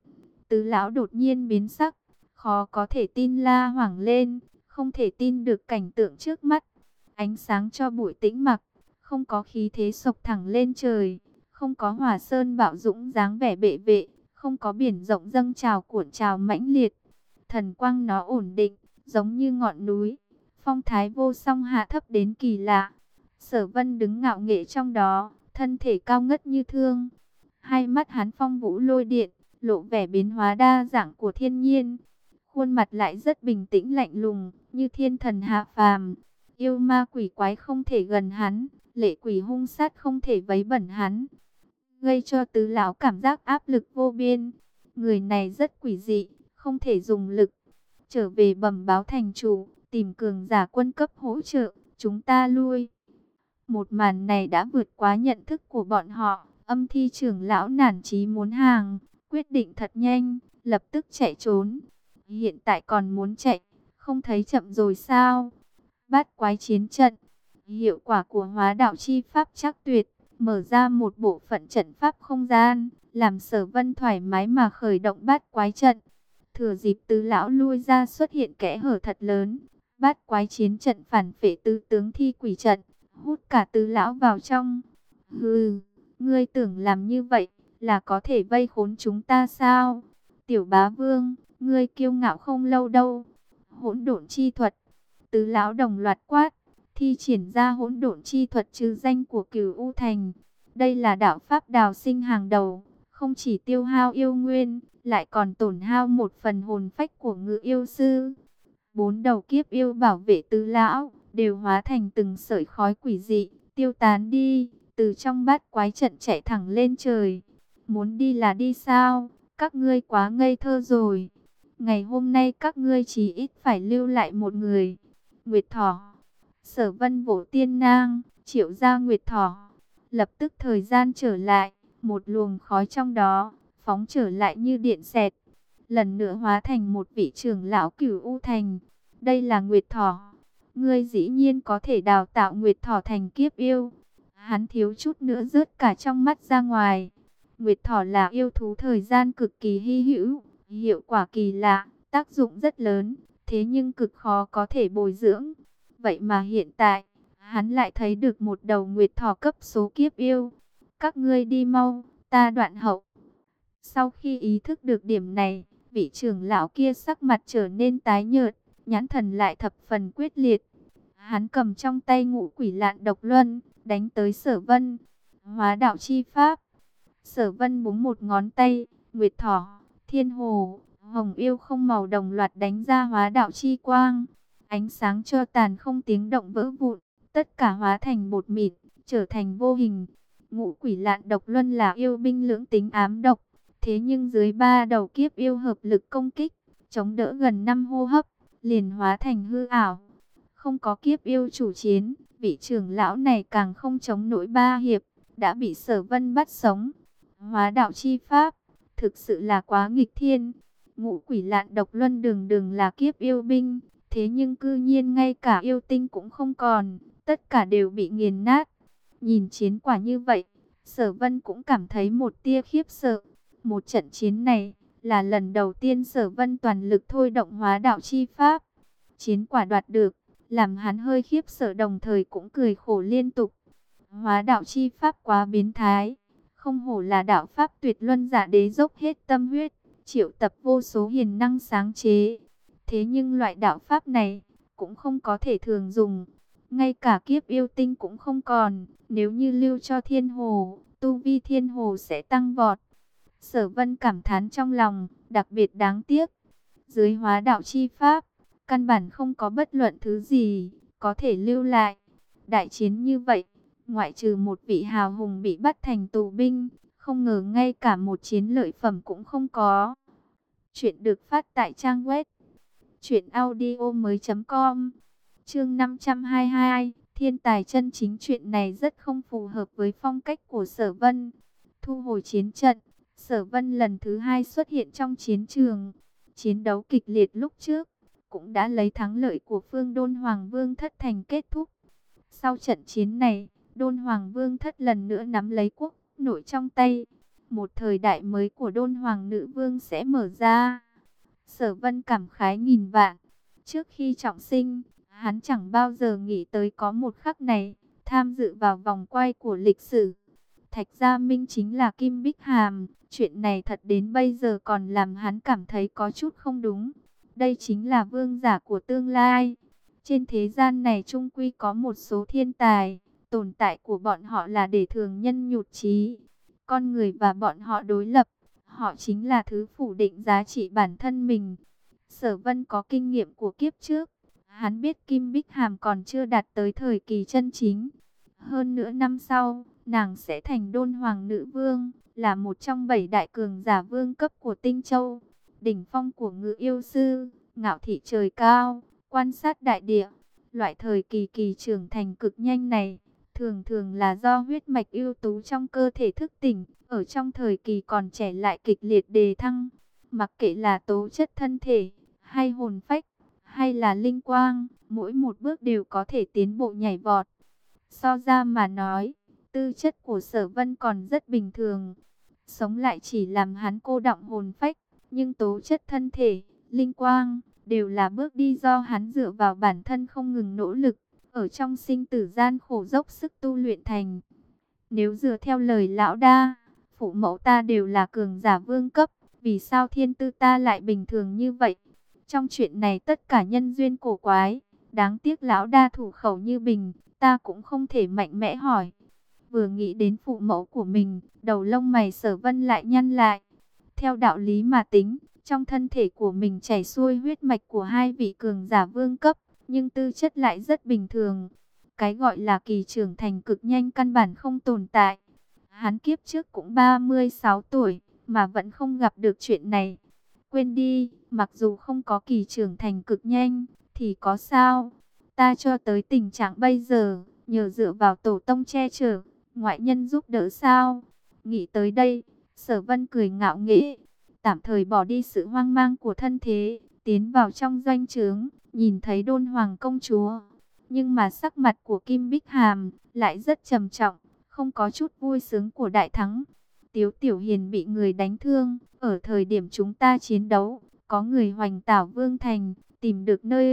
Tứ lão đột nhiên biến sắc, khó có thể tin la hoảng lên, không thể tin được cảnh tượng trước mắt. Ánh sáng cho bụi tĩnh mặc, không có khí thế sộc thẳng lên trời, không có hỏa sơn bạo dũng dáng vẻ bệ vệ, không có biển rộng dâng trào cuộn trào mãnh liệt. Thần quang nó ổn định, giống như ngọn núi, phong thái vô song hạ thấp đến kỳ lạ. Sở vân đứng ngạo nghệ trong đó, thân thể cao ngất như thương. Hai mắt hắn phong vũ lôi điện, lộ vẻ biến hóa đa dạng của thiên nhiên. Khuôn mặt lại rất bình tĩnh lạnh lùng, như thiên thần hạ phàm. Yêu ma quỷ quái không thể gần hắn, lệ quỷ hung sát không thể vấy bẩn hắn. Gây cho tứ lão cảm giác áp lực vô biên. Người này rất quỷ dị, không thể dùng lực. Trở về bẩm báo thành chủ, tìm cường giả quân cấp hỗ trợ, chúng ta lui. Một màn này đã vượt quá nhận thức của bọn họ. Âm thi trưởng lão nản chí muốn hàng, quyết định thật nhanh, lập tức chạy trốn. Hiện tại còn muốn chạy, không thấy chậm rồi sao? Bát quái chiến trận, hiệu quả của hóa đạo chi pháp chắc tuyệt, mở ra một bộ phận trận pháp không gian, làm sở vân thoải mái mà khởi động bát quái trận. Thừa dịp tứ lão lui ra xuất hiện kẽ hở thật lớn, bát quái chiến trận phản phệ tư tướng thi quỷ trận, hút cả tứ lão vào trong. Hừ, ngươi tưởng làm như vậy là có thể vây khốn chúng ta sao? Tiểu bá vương, ngươi kiêu ngạo không lâu đâu. Hỗn độn chi thuật, tứ lão đồng loạt quát, thi triển ra hỗn độn chi thuật trừ danh của cửu U Thành. Đây là đạo pháp đào sinh hàng đầu, không chỉ tiêu hao yêu nguyên, lại còn tổn hao một phần hồn phách của ngự yêu sư. Bốn đầu kiếp yêu bảo vệ tứ lão, đều hóa thành từng sợi khói quỷ dị, tiêu tán đi, từ trong bát quái trận chạy thẳng lên trời. Muốn đi là đi sao? Các ngươi quá ngây thơ rồi. Ngày hôm nay các ngươi chỉ ít phải lưu lại một người. Nguyệt Thỏ, Sở Vân Vỗ Tiên Nang, Triệu Gia Nguyệt Thỏ. Lập tức thời gian trở lại, một luồng khói trong đó, phóng trở lại như điện xẹt. Lần nữa hóa thành một vị trưởng lão cửu U Thành. Đây là Nguyệt Thỏ. Ngươi dĩ nhiên có thể đào tạo Nguyệt Thỏ thành kiếp yêu. Hắn thiếu chút nữa rớt cả trong mắt ra ngoài. Nguyệt Thỏ là yêu thú thời gian cực kỳ hy hữu, hiệu quả kỳ lạ, tác dụng rất lớn, thế nhưng cực khó có thể bồi dưỡng. Vậy mà hiện tại, hắn lại thấy được một đầu Nguyệt Thỏ cấp số kiếp yêu. Các ngươi đi mau, ta đoạn hậu. Sau khi ý thức được điểm này, vị trưởng lão kia sắc mặt trở nên tái nhợt, nhãn thần lại thập phần quyết liệt. Hắn cầm trong tay ngũ quỷ lạn độc luân, đánh tới sở vân. Hóa đạo chi pháp. Sở vân búng một ngón tay, nguyệt thỏ, thiên hồ, hồng yêu không màu đồng loạt đánh ra hóa đạo chi quang. Ánh sáng cho tàn không tiếng động vỡ vụn, tất cả hóa thành bột mịn, trở thành vô hình. Ngũ quỷ lạn độc luân là yêu binh lưỡng tính ám độc, thế nhưng dưới ba đầu kiếp yêu hợp lực công kích, chống đỡ gần năm hô hấp, liền hóa thành hư ảo. Không có kiếp yêu chủ chiến, vị trưởng lão này càng không chống nổi ba hiệp, đã bị sở vân bắt sống. Hóa đạo chi pháp, thực sự là quá nghịch thiên. Ngũ quỷ lạn độc luân đường đường là kiếp yêu binh, thế nhưng cư nhiên ngay cả yêu tinh cũng không còn, tất cả đều bị nghiền nát. Nhìn chiến quả như vậy, sở vân cũng cảm thấy một tia khiếp sợ. Một trận chiến này, là lần đầu tiên sở vân toàn lực thôi động hóa đạo chi pháp. Chiến quả đoạt được, làm hắn hơi khiếp sợ đồng thời cũng cười khổ liên tục. Hóa đạo chi pháp quá biến thái, không hổ là đạo pháp tuyệt luân giả đế dốc hết tâm huyết, triệu tập vô số hiền năng sáng chế. Thế nhưng loại đạo pháp này cũng không có thể thường dùng, ngay cả kiếp yêu tinh cũng không còn, nếu như lưu cho thiên hồ, tu vi thiên hồ sẽ tăng vọt. Sở vân cảm thán trong lòng, đặc biệt đáng tiếc. Dưới hóa đạo chi pháp, căn bản không có bất luận thứ gì, có thể lưu lại. Đại chiến như vậy, ngoại trừ một vị hào hùng bị bắt thành tù binh, không ngờ ngay cả một chiến lợi phẩm cũng không có. Chuyện được phát tại trang web truyệnaudiomoi.com. Chương 522, thiên tài chân chính chuyện này rất không phù hợp với phong cách của Sở Vân. Thu hồi chiến trận, Sở Vân lần thứ hai xuất hiện trong chiến trường. Chiến đấu kịch liệt lúc trước cũng đã lấy thắng lợi của phương Đôn Hoàng Vương thất thành kết thúc. Sau trận chiến này, Đôn Hoàng Vương thất lần nữa nắm lấy quốc nội trong tay. Một thời đại mới của Đôn Hoàng Nữ Vương sẽ mở ra. Sở Vân cảm khái nghìn vạn. Trước khi trọng sinh, hắn chẳng bao giờ nghĩ tới có một khắc này, tham dự vào vòng quay của lịch sử. Thạch Gia Minh chính là Kim Bích Hàm, chuyện này thật đến bây giờ còn làm hắn cảm thấy có chút không đúng. Đây chính là vương giả của tương lai. Trên thế gian này trung quy có một số thiên tài, tồn tại của bọn họ là để thường nhân nhụt chí. Con người và bọn họ đối lập, họ chính là thứ phủ định giá trị bản thân mình. Sở Vân có kinh nghiệm của kiếp trước, hắn biết Kim Bích Hàm còn chưa đạt tới thời kỳ chân chính. Hơn nữa năm sau, nàng sẽ thành đôn hoàng nữ vương, là một trong bảy đại cường giả vương cấp của Tinh Châu đỉnh phong của ngự yêu sư, ngạo thị trời cao, quan sát đại địa. Loại thời kỳ kỳ trưởng thành cực nhanh này, thường thường là do huyết mạch ưu tú trong cơ thể thức tỉnh, ở trong thời kỳ còn trẻ lại kịch liệt đề thăng. Mặc kệ là tố chất thân thể, hay hồn phách, hay là linh quang, mỗi một bước đều có thể tiến bộ nhảy vọt. So ra mà nói, tư chất của sở vân còn rất bình thường. Sống lại chỉ làm hắn cô động hồn phách, nhưng tố chất thân thể, linh quang, đều là bước đi do hắn dựa vào bản thân không ngừng nỗ lực, ở trong sinh tử gian khổ dốc sức tu luyện thành. Nếu dựa theo lời lão đa, phụ mẫu ta đều là cường giả vương cấp, vì sao thiên tư ta lại bình thường như vậy? Trong chuyện này tất cả nhân duyên cổ quái, đáng tiếc lão đa thủ khẩu như bình, ta cũng không thể mạnh mẽ hỏi. Vừa nghĩ đến phụ mẫu của mình, đầu lông mày sở vân lại nhăn lại. Theo đạo lý mà tính, trong thân thể của mình chảy xuôi huyết mạch của hai vị cường giả vương cấp, nhưng tư chất lại rất bình thường. Cái gọi là kỳ trưởng thành cực nhanh căn bản không tồn tại. Hắn kiếp trước cũng 36 tuổi, mà vẫn không gặp được chuyện này. Quên đi, Mặc dù không có kỳ trưởng thành cực nhanh, thì có sao? Ta cho tới tình trạng bây giờ, nhờ dựa vào tổ tông che chở, ngoại nhân giúp đỡ sao? Nghĩ tới đây, sở vân cười ngạo nghễ, tạm thời bỏ đi sự hoang mang của thân thế, tiến vào trong doanh trướng, nhìn thấy đôn hoàng công chúa. Nhưng mà sắc mặt của Kim Bích Hàm lại rất trầm trọng, không có chút vui sướng của đại thắng. Tiếu Tiểu Hiền bị người đánh thương, ở thời điểm chúng ta chiến đấu, có người hoành tảo Vương Thành, tìm được nơi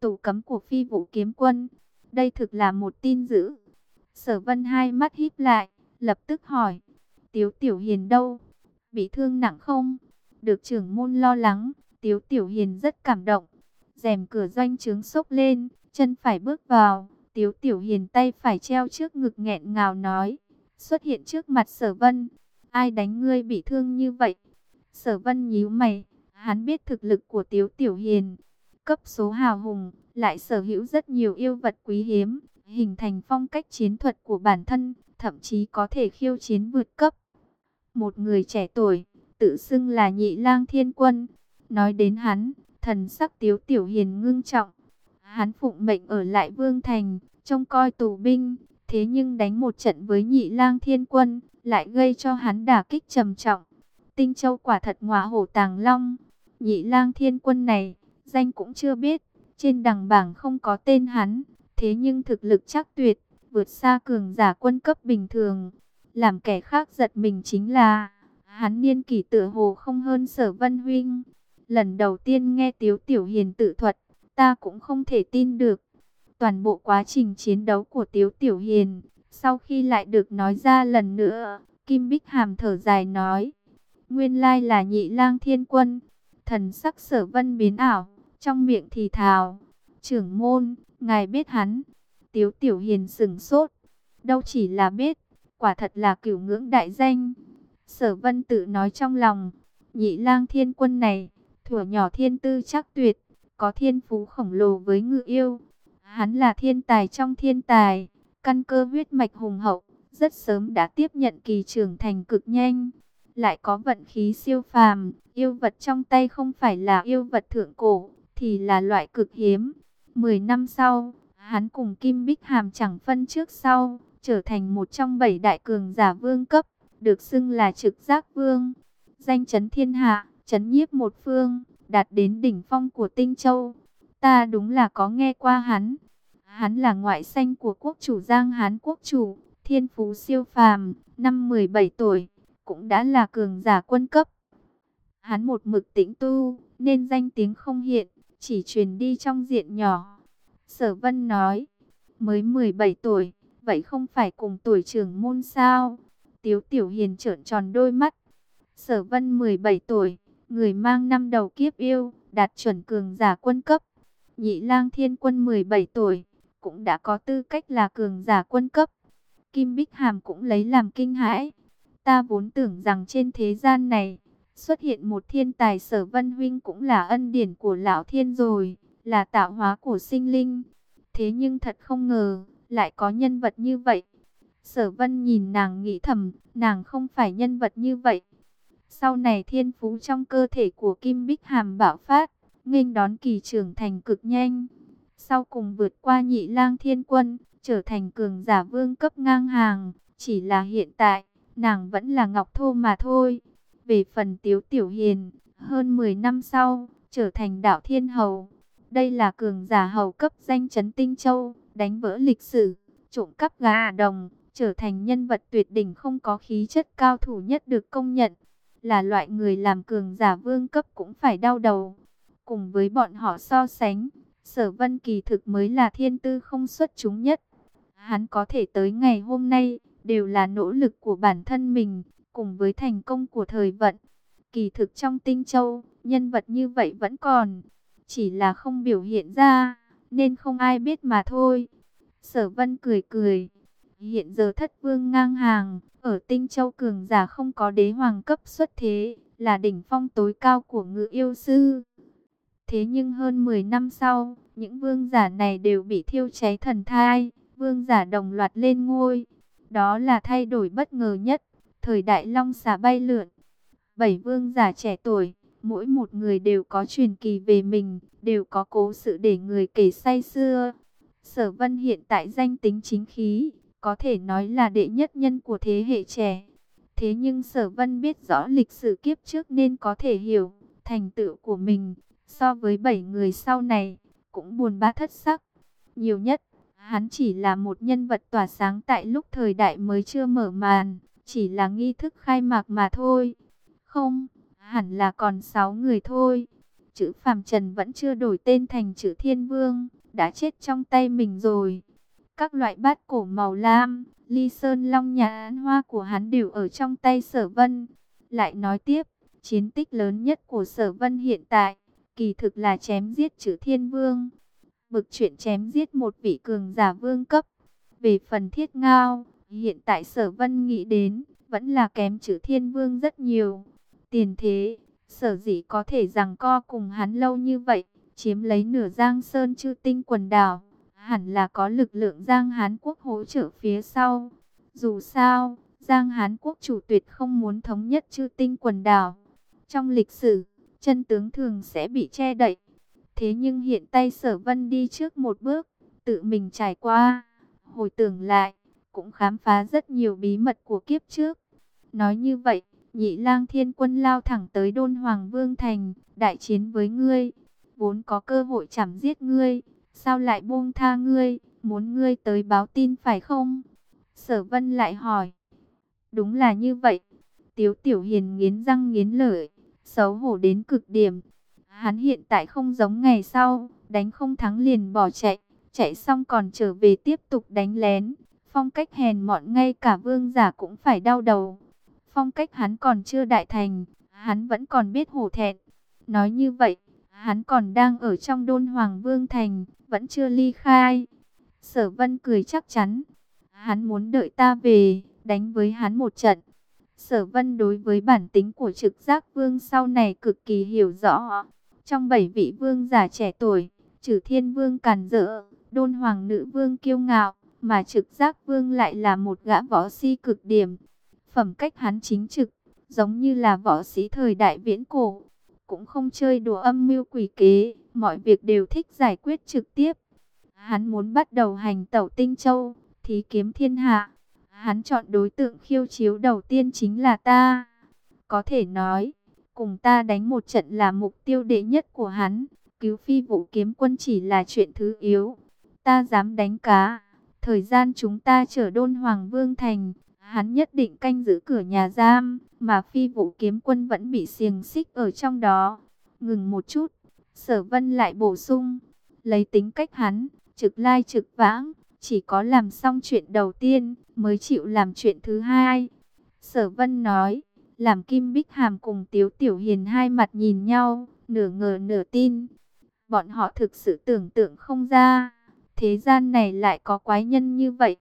tủ cấm của phi vụ kiếm quân. Đây thực là một tin dữ. Sở vân hai mắt híp lại, lập tức hỏi, Tiếu Tiểu Hiền đâu? Bị thương nặng không? Được trưởng môn lo lắng, Tiếu Tiểu Hiền rất cảm động. rèm cửa doanh trướng sốc lên, chân phải bước vào. Tiếu Tiểu Hiền tay phải treo trước ngực nghẹn ngào nói. Xuất hiện trước mặt sở vân. Ai đánh ngươi bị thương như vậy? Sở vân nhíu mày. Hắn biết thực lực của Tiếu Tiểu Hiền. Cấp số hào hùng, lại sở hữu rất nhiều yêu vật quý hiếm. Hình thành phong cách chiến thuật của bản thân, thậm chí có thể khiêu chiến vượt cấp. Một người trẻ tuổi, tự xưng là nhị lang thiên quân. Nói đến hắn, thần sắc Tiếu Tiểu Hiền ngưng trọng. Hắn phụng mệnh ở lại Vương Thành, trông coi tù binh, thế nhưng đánh một trận với nhị lang thiên quân, lại gây cho hắn đả kích trầm trọng. Tinh Châu quả thật ngọa hổ tàng long, nhị lang thiên quân này, danh cũng chưa biết, trên đằng bảng không có tên hắn, thế nhưng thực lực chắc tuyệt, vượt xa cường giả quân cấp bình thường. Làm kẻ khác giật mình chính là, hắn niên kỷ tựa hồ không hơn sở vân huynh. Lần đầu tiên nghe Tiếu Tiểu Hiền tự thuật, ta cũng không thể tin được. Toàn bộ quá trình chiến đấu của Tiếu Tiểu Hiền, sau khi lại được nói ra lần nữa, Kim Bích Hàm thở dài nói, nguyên lai là nhị lang thiên quân, thần sắc sở vân biến ảo, trong miệng thì thào, trưởng môn, ngài biết hắn, Tiếu Tiểu Hiền sừng sốt, đâu chỉ là biết, quả thật là cửu ngưỡng đại danh. Sở vân tự nói trong lòng, nhị lang thiên quân này, thuở nhỏ thiên tư chắc tuyệt, có thiên phú khổng lồ với ngự yêu. Hắn là thiên tài trong thiên tài, căn cơ huyết mạch hùng hậu, rất sớm đã tiếp nhận kỳ trưởng thành cực nhanh. Lại có vận khí siêu phàm, yêu vật trong tay không phải là yêu vật thượng cổ, thì là loại cực hiếm. Mười năm sau, hắn cùng Kim Bích Hàm chẳng phân trước sau, trở thành một trong bảy đại cường giả vương cấp, được xưng là trực giác vương. Danh chấn thiên hạ, chấn nhiếp một phương, đạt đến đỉnh phong của Tinh Châu. Ta đúng là có nghe qua hắn. Hắn là ngoại sanh của quốc chủ Giang Hán quốc chủ, thiên phú siêu phàm, năm 17 tuổi, cũng đã là cường giả quân cấp. Hắn một mực tĩnh tu, nên danh tiếng không hiện, chỉ truyền đi trong diện nhỏ. Sở Vân nói, mới 17 tuổi, vậy không phải cùng tuổi trưởng môn sao? Tiếu Tiểu Hiền trợn tròn đôi mắt. Sở Vân 17 tuổi, người mang năm đầu kiếp yêu, đạt chuẩn cường giả quân cấp. Nhị lang thiên quân 17 tuổi, cũng đã có tư cách là cường giả quân cấp. Kim Bích Hàm cũng lấy làm kinh hãi. Ta vốn tưởng rằng trên thế gian này, xuất hiện một thiên tài sở vân huynh cũng là ân điển của lão thiên rồi, là tạo hóa của sinh linh. Thế nhưng thật không ngờ, lại có nhân vật như vậy. Sở vân nhìn nàng nghĩ thầm, nàng không phải nhân vật như vậy. Sau này thiên phú trong cơ thể của Kim Bích Hàm bạo phát, nghênh đón kỳ trưởng thành cực nhanh. Sau cùng vượt qua nhị lang thiên quân, trở thành cường giả vương cấp ngang hàng. Chỉ là hiện tại, nàng vẫn là ngọc thô mà thôi. Về phần tiếu tiểu hiền, hơn 10 năm sau, trở thành đạo thiên hầu. Đây là cường giả hầu cấp danh chấn tinh châu, đánh vỡ lịch sử, trộm cắp gà đồng, trở thành nhân vật tuyệt đỉnh không có khí chất cao thủ nhất được công nhận. Là loại người làm cường giả vương cấp cũng phải đau đầu. Cùng với bọn họ so sánh, sở vân kỳ thực mới là thiên tư không xuất chúng nhất. Hắn có thể tới ngày hôm nay, đều là nỗ lực của bản thân mình, cùng với thành công của thời vận. Kỳ thực trong tinh châu, nhân vật như vậy vẫn còn, chỉ là không biểu hiện ra, nên không ai biết mà thôi. Sở vân cười cười, hiện giờ thất vương ngang hàng, ở tinh châu cường giả không có đế hoàng cấp xuất thế, là đỉnh phong tối cao của ngự yêu sư. Thế nhưng hơn 10 năm sau, những vương giả này đều bị thiêu cháy thần thai, vương giả đồng loạt lên ngôi. Đó là thay đổi bất ngờ nhất, thời đại long xà bay lượn. Bảy vương giả trẻ tuổi, mỗi một người đều có truyền kỳ về mình, đều có cố sự để người kể say xưa. Sở Vân hiện tại danh tính chính khí, có thể nói là đệ nhất nhân của thế hệ trẻ. Thế nhưng Sở Vân biết rõ lịch sử kiếp trước nên có thể hiểu thành tựu của mình so với bảy người sau này cũng buồn bã thất sắc. Nhiều nhất, hắn chỉ là một nhân vật tỏa sáng tại lúc thời đại mới chưa mở màn, chỉ là nghi thức khai mạc mà thôi. Không, hẳn là còn sáu người thôi. Chữ phạm Trần vẫn chưa đổi tên thành chữ Thiên Vương, đã chết trong tay mình rồi. Các loại bát cổ màu lam, ly sơn long nhà án hoa của hắn đều ở trong tay sở vân. Lại nói tiếp, chiến tích lớn nhất của sở vân hiện tại, kỳ thực là chém giết chữ thiên vương. Bực chuyện chém giết một vị cường giả vương cấp. Về phần thiết ngao, hiện tại sở vân nghĩ đến, vẫn là kém chữ thiên vương rất nhiều. Tiền thế, sở dĩ có thể rằng co cùng hắn lâu như vậy, chiếm lấy nửa giang sơn chư tinh quần đảo hẳn là có lực lượng Giang Hán Quốc hỗ trợ phía sau. Dù sao, Giang Hán Quốc chủ tuyệt không muốn thống nhất chư tinh quần đảo. Trong lịch sử, chân tướng thường sẽ bị che đậy. Thế nhưng hiện tay sở vân đi trước một bước, tự mình trải qua, hồi tưởng lại, cũng khám phá rất nhiều bí mật của kiếp trước. Nói như vậy, nhị lang thiên quân lao thẳng tới đôn Hoàng Vương Thành, đại chiến với ngươi, vốn có cơ hội chảm giết ngươi, Sao lại buông tha ngươi, muốn ngươi tới báo tin phải không? Sở vân lại hỏi. Đúng là như vậy. Tiếu tiểu hiền nghiến răng nghiến lợi, xấu hổ đến cực điểm. Hắn hiện tại không giống ngày sau, đánh không thắng liền bỏ chạy, chạy xong còn trở về tiếp tục đánh lén. Phong cách hèn mọn ngay cả vương giả cũng phải đau đầu. Phong cách hắn còn chưa đại thành, hắn vẫn còn biết hổ thẹn. Nói như vậy, hắn còn đang ở trong đôn Hoàng Vương Thành, vẫn chưa ly khai. Sở vân cười chắc chắn, hắn muốn đợi ta về, đánh với hắn một trận. Sở vân đối với bản tính của trực giác vương sau này cực kỳ hiểu rõ. Trong bảy vị vương giả trẻ tuổi, trừ thiên vương càn dỡ, đôn hoàng nữ vương kiêu ngạo, mà trực giác vương lại là một gã võ si cực điểm. Phẩm cách hắn chính trực, giống như là võ sĩ thời đại viễn cổ, cũng không chơi đùa âm mưu quỷ kế, mọi việc đều thích giải quyết trực tiếp. Hắn muốn bắt đầu hành tẩu tinh châu, thí kiếm thiên hạ. Hắn chọn đối tượng khiêu chiếu đầu tiên chính là ta. Có thể nói, cùng ta đánh một trận là mục tiêu đệ nhất của hắn. Cứu phi vũ kiếm quân chỉ là chuyện thứ yếu. Ta dám đánh cá. Thời gian chúng ta chở đôn Hoàng Vương Thành, hắn nhất định canh giữ cửa nhà giam, mà phi vũ kiếm quân vẫn bị xiềng xích ở trong đó. Ngừng một chút, sở vân lại bổ sung, lấy tính cách hắn, trực lai trực vãng, chỉ có làm xong chuyện đầu tiên mới chịu làm chuyện thứ hai. Sở vân nói, làm Kim Bích Hàm cùng Tiếu Tiểu Hiền hai mặt nhìn nhau, nửa ngờ nửa tin. Bọn họ thực sự tưởng tượng không ra, thế gian này lại có quái nhân như vậy.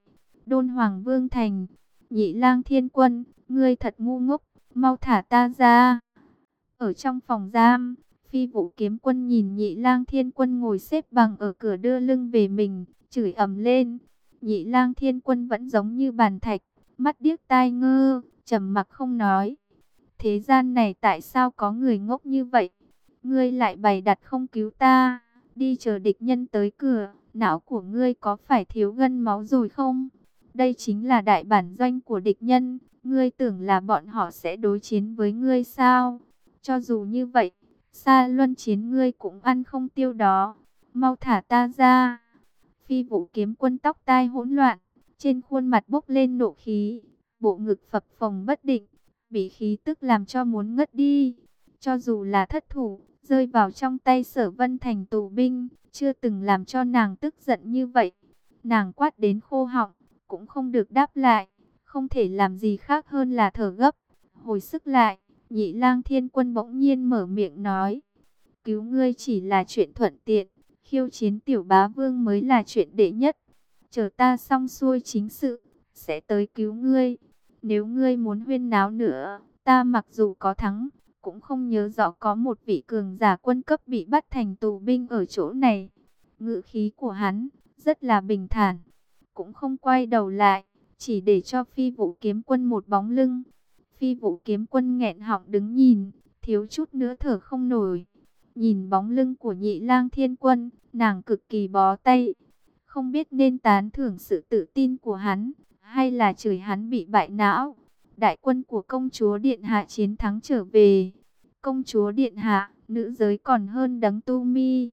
Đôn Hoàng Vương Thành, nhị lang thiên quân, ngươi thật ngu ngốc, mau thả ta ra. Ở trong phòng giam, phi vũ kiếm quân nhìn nhị lang thiên quân ngồi xếp bằng ở cửa đưa lưng về mình, chửi ầm lên. Nhị lang thiên quân vẫn giống như bàn thạch, mắt điếc tai ngơ, trầm mặc không nói. Thế gian này tại sao có người ngốc như vậy? Ngươi lại bày đặt không cứu ta, đi chờ địch nhân tới cửa, não của ngươi có phải thiếu gân máu rồi không? Đây chính là đại bản doanh của địch nhân, ngươi tưởng là bọn họ sẽ đối chiến với ngươi sao? Cho dù như vậy, xa luân chiến ngươi cũng ăn không tiêu đó. Mau thả ta ra. Phi vũ kiếm quân tóc tai hỗn loạn, trên khuôn mặt bốc lên nộ khí, bộ ngực phập phồng bất định, bị khí tức làm cho muốn ngất đi. Cho dù là thất thủ, rơi vào trong tay sở vân thành tù binh, chưa từng làm cho nàng tức giận như vậy. Nàng quát đến khô họng, cũng không được đáp lại, không thể làm gì khác hơn là thở gấp, hồi sức lại. Nhị lang thiên quân bỗng nhiên mở miệng nói, cứu ngươi chỉ là chuyện thuận tiện, khiêu chiến tiểu bá vương mới là chuyện đệ nhất. Chờ ta xong xuôi chính sự, sẽ tới cứu ngươi. Nếu ngươi muốn huyên náo nữa, ta mặc dù có thắng, cũng không nhớ rõ có một vị cường giả quân cấp bị bắt thành tù binh ở chỗ này. Ngự khí của hắn rất là bình thản, cũng không quay đầu lại, chỉ để cho phi vụ kiếm quân một bóng lưng. Phi vụ kiếm quân nghẹn họng đứng nhìn, thiếu chút nữa thở không nổi. Nhìn bóng lưng của nhị lang thiên quân, nàng cực kỳ bó tay. Không biết nên tán thưởng sự tự tin của hắn, hay là chửi hắn bị bại não. Đại quân của công chúa Điện Hạ chiến thắng trở về. Công chúa Điện Hạ, nữ giới còn hơn đấng tu mi.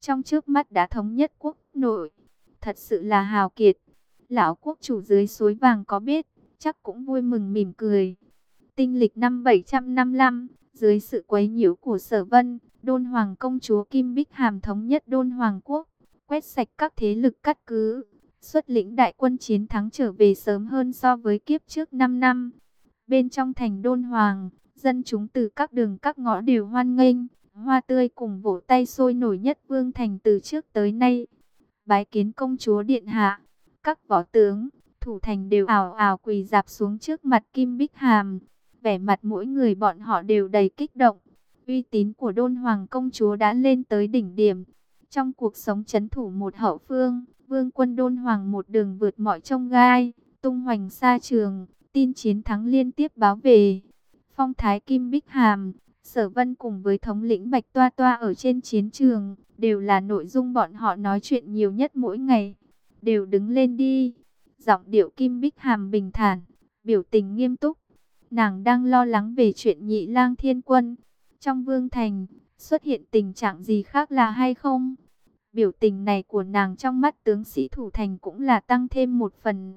Trong trước mắt đã thống nhất quốc nội. Thật sự là hào kiệt. Lão quốc chủ dưới suối vàng có biết, chắc cũng vui mừng mỉm cười. Tinh lịch năm 755, dưới sự quấy nhiễu của sở vân, đôn hoàng công chúa Kim Bích Hàm thống nhất đôn hoàng quốc, quét sạch các thế lực cắt cứ, xuất lĩnh đại quân chiến thắng trở về sớm hơn so với kiếp trước 5 năm. Bên trong thành đôn hoàng, dân chúng từ các đường các ngõ đều hoan nghênh, hoa tươi cùng vỗ tay sôi nổi nhất vương thành từ trước tới nay. Bái kiến công chúa điện hạ, các võ tướng, thủ thành đều ảo ảo quỳ dạp xuống trước mặt Kim Bích Hàm. Vẻ mặt mỗi người bọn họ đều đầy kích động. Uy tín của đôn hoàng công chúa đã lên tới đỉnh điểm. Trong cuộc sống chấn thủ một hậu phương, vương quân đôn hoàng một đường vượt mọi trông gai, tung hoành xa trường, tin chiến thắng liên tiếp báo về. Phong thái Kim Bích Hàm, Sở Vân cùng với thống lĩnh Bạch Toa Toa ở trên chiến trường, đều là nội dung bọn họ nói chuyện nhiều nhất mỗi ngày. Đều đứng lên đi. Giọng điệu Kim Bích Hàm bình thản, biểu tình nghiêm túc. Nàng đang lo lắng về chuyện nhị lang thiên quân. Trong vương thành, xuất hiện tình trạng gì khác là hay không? Biểu tình này của nàng trong mắt tướng sĩ thủ thành cũng là tăng thêm một phần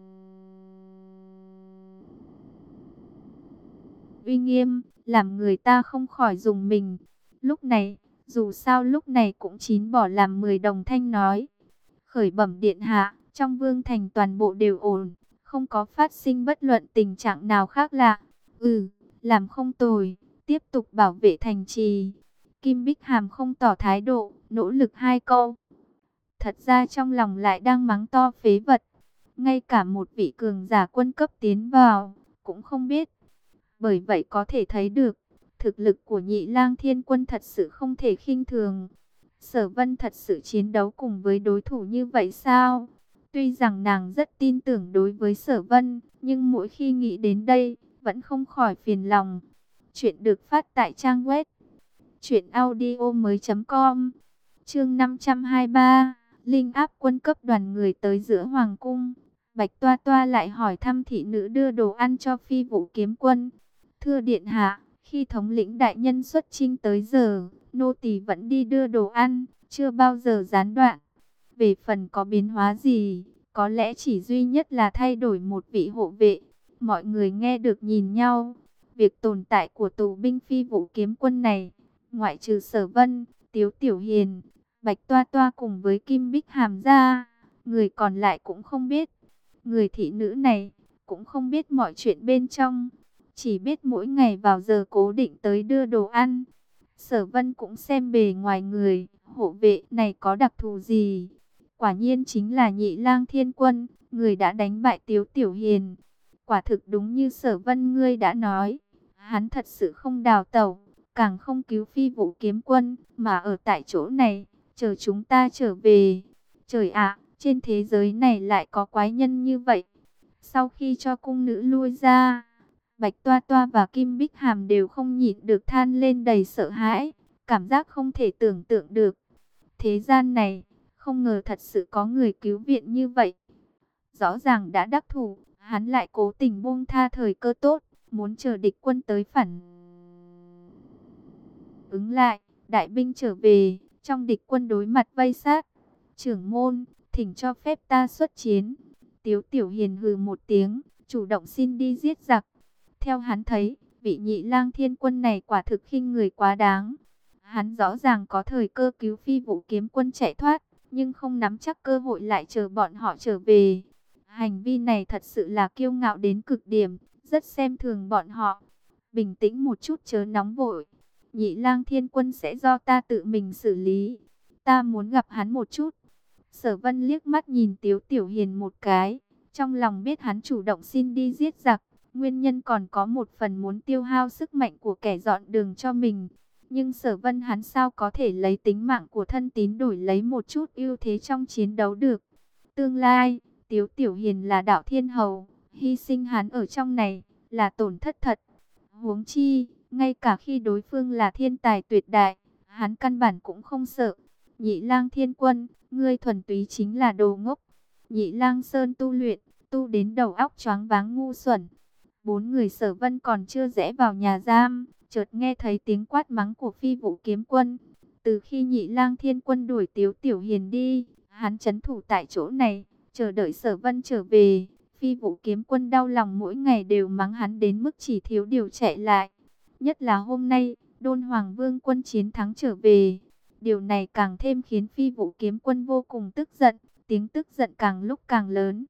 uy nghiêm, làm người ta không khỏi dùng mình. Lúc này, dù sao lúc này cũng chín bỏ làm mười đồng thanh nói. Khởi bẩm điện hạ, trong vương thành toàn bộ đều ổn, không có phát sinh bất luận tình trạng nào khác lạ. Ừ, làm không tồi, tiếp tục bảo vệ thành trì. Kim Bích Hàm không tỏ thái độ, nỗ lực hai câu. Thật ra trong lòng lại đang mắng to phế vật. Ngay cả một vị cường giả quân cấp tiến vào, cũng không biết. Bởi vậy có thể thấy được, thực lực của nhị lang thiên quân thật sự không thể khinh thường. Sở vân thật sự chiến đấu cùng với đối thủ như vậy sao? Tuy rằng nàng rất tin tưởng đối với sở vân, nhưng mỗi khi nghĩ đến đây, vẫn không khỏi phiền lòng. Chuyện được phát tại trang web truyệnaudiomoi.com. Chương 523, linh áp quân cấp đoàn người tới giữa hoàng cung. Bạch Toa Toa lại hỏi thăm thị nữ đưa đồ ăn cho phi vũ kiếm quân. Thưa điện hạ, khi thống lĩnh đại nhân xuất chinh tới giờ, nô tỳ vẫn đi đưa đồ ăn, chưa bao giờ gián đoạn. Về phần có biến hóa gì, có lẽ chỉ duy nhất là thay đổi một vị hộ vệ. Mọi người nghe được nhìn nhau. Việc tồn tại của tù binh phi vũ kiếm quân này, ngoại trừ sở vân, tiếu tiểu hiền, bạch toa toa cùng với kim bích hàm ra, người còn lại cũng không biết. Người thị nữ này cũng không biết mọi chuyện bên trong, chỉ biết mỗi ngày vào giờ cố định tới đưa đồ ăn. Sở vân cũng xem bề ngoài người, hộ vệ này có đặc thù gì. Quả nhiên chính là nhị lang thiên quân, người đã đánh bại tiếu tiểu hiền. Quả thực đúng như sở vân ngươi đã nói, hắn thật sự không đào tẩu, càng không cứu phi vũ kiếm quân, mà ở tại chỗ này, chờ chúng ta trở về. Trời ạ, trên thế giới này lại có quái nhân như vậy. Sau khi cho cung nữ lui ra, Bạch Toa Toa và Kim Bích Hàm đều không nhịn được than lên đầy sợ hãi, cảm giác không thể tưởng tượng được. Thế gian này, không ngờ thật sự có người cứu viện như vậy. Rõ ràng đã đắc thủ, hắn lại cố tình buông tha thời cơ tốt, muốn chờ địch quân tới phản. Ứng lại, đại binh trở về, trong địch quân đối mặt vây sát. Trưởng môn, thỉnh cho phép ta xuất chiến. Tiếu tiểu hiền hừ một tiếng, chủ động xin đi giết giặc. Theo hắn thấy, vị nhị lang thiên quân này quả thực khinh người quá đáng. Hắn rõ ràng có thời cơ cứu phi vũ kiếm quân chạy thoát, nhưng không nắm chắc cơ hội lại chờ bọn họ trở về. Hành vi này thật sự là kiêu ngạo đến cực điểm, rất xem thường bọn họ. Bình tĩnh một chút chớ nóng vội. Nhị lang thiên quân sẽ do ta tự mình xử lý. Ta muốn gặp hắn một chút. Sở vân liếc mắt nhìn Tiếu Tiểu Hiền một cái. Trong lòng biết hắn chủ động xin đi giết giặc. Nguyên nhân còn có một phần muốn tiêu hao sức mạnh của kẻ dọn đường cho mình. Nhưng sở vân hắn sao có thể lấy tính mạng của thân tín đổi lấy một chút ưu thế trong chiến đấu được. Tương lai, Tiếu Tiểu Hiền là đạo thiên hầu, hy sinh hắn ở trong này là tổn thất thật. Huống chi, ngay cả khi đối phương là thiên tài tuyệt đại, hắn căn bản cũng không sợ. Nhị lang thiên quân, ngươi thuần túy chính là đồ ngốc. Nhị lang sơn tu luyện, tu đến đầu óc choáng váng ngu xuẩn. Bốn người sở vân còn chưa rẽ vào nhà giam, chợt nghe thấy tiếng quát mắng của phi vũ kiếm quân. Từ khi nhị lang thiên quân đuổi tiếu tiểu hiền đi, hắn chấn thủ tại chỗ này, chờ đợi sở vân trở về. Phi vũ kiếm quân đau lòng mỗi ngày đều mắng hắn đến mức chỉ thiếu điều chạy lại. Nhất là hôm nay, đôn hoàng vương quân chiến thắng trở về. Điều này càng thêm khiến phi vũ kiếm quân vô cùng tức giận, tiếng tức giận càng lúc càng lớn.